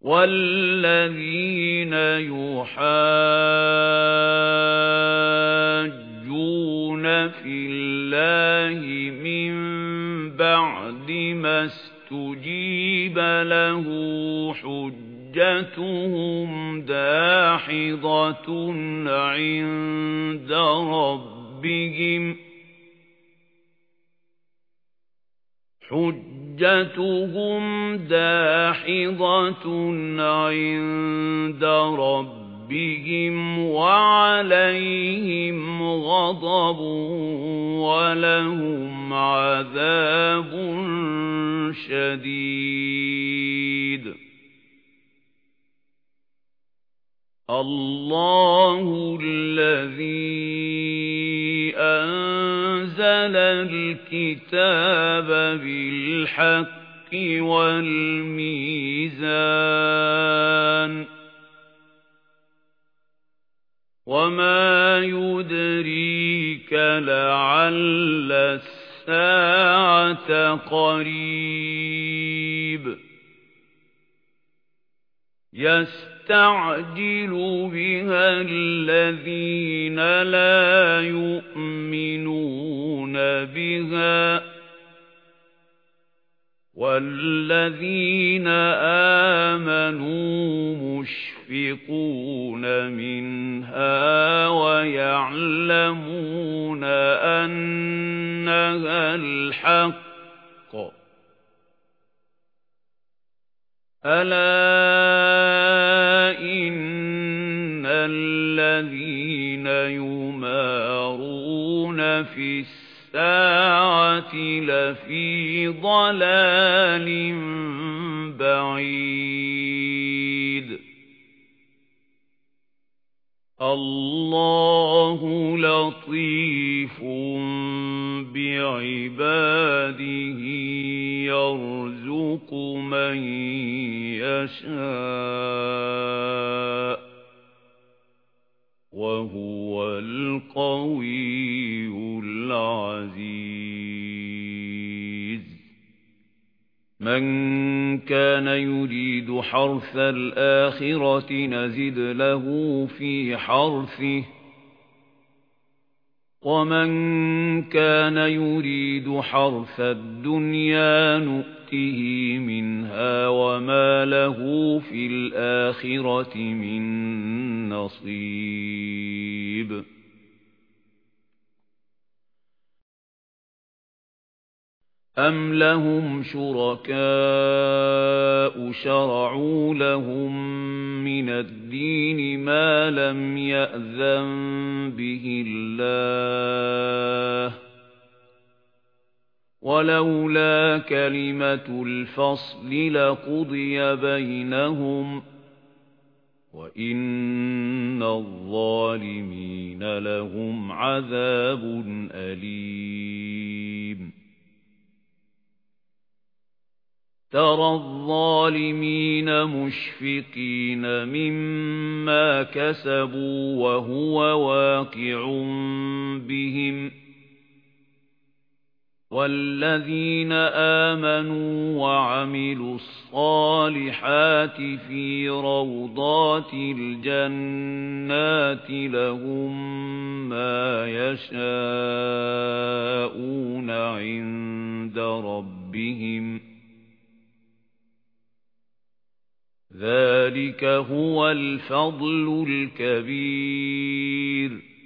وَالَّذِينَ يُحَاجُّونَ فِي اللَّهِ مِن بَعْدِ مَا اسْتُجِيبَ لَهُ حُجَّتُهُمْ دَاحِضَةٌ عِندَ رَبِّهِمْ حُجَّتُهُمْ دَاحِضَةٌ عِندَ رَبِّهِمْ وَعَلَيْهِمْ غَضَبٌ وَلَهُمْ عَذَابٌ شَدِيدٌ. اللَّهُ الَّذِي أَنزَلَ الْكِتَابَ بِالْحَقِّ وَالْمِيزَانَ وَمَا يُدْرِيكَ لَعَلَّ السَّاعَةَ قَرِيبٌ يَسْتَعْجِلُ بِهَا الَّذِينَ لَا يُؤْمِنُونَ بِهَا وَالَّذِينَ آمَنُوا مُشْفِقُونَ مِنْهَا وَيَعْلَمُونَ أَنَّهَا الْحَقُّ. أَلَا إِنَّ الَّذِينَ يُمَارُونَ فِي السَّاعَةِ لَفِي ضَلَالٍ بَعِيدٍ. اللَّهُ لَطِيفٌ بِعِبَادِهِ يَرْزُقُ مَن يَشَاءُ. وَهُوَ الْقَوِيُّ الْعَزِيزُ. مَنْ كَانَ يُرِيدُ حَرْثَ الْآخِرَةِ نَزِدْ لَهُ فِي حَرْثِهِ. وَمَنْ كَانَ يُرِيدُ حَرْثَ الدُّنْيَا نُؤْتِهِ مِنْهَا وَمَا لَهُ فِي الْآخِرَةِ مِنْ نَصِيبٍ. أَمْ لَهُمْ شُرَكَاءُ شَرَعُوا لَهُم مِّنَ الدِّينِ مَا لَمْ يَأْذَن بِهِ اللَّهُ وَلَوْلَا كَلِمَةُ الْفَصْلِ لَقُضِيَ بَيْنَهُمْ وَإِنَّ الظَّالِمِينَ لَهُمْ عَذَابٌ أَلِيمٌ. تَرَى الظَّالِمِينَ مُشْفِقِينَ مِمَّا كَسَبُوا وَهُوَ وَاقِعٌ بِهِمْ وَالَّذِينَ آمَنُوا وَعَمِلُوا الصَّالِحَاتِ فِي رَوْضَاتِ الْجَنَّاتِ لَهُم مَّا يَشَاءُونَ عِندَ رَبِّهِمْ. ذَلِكَ هُوَ الْفَضْلُ الْكَبِيرُ.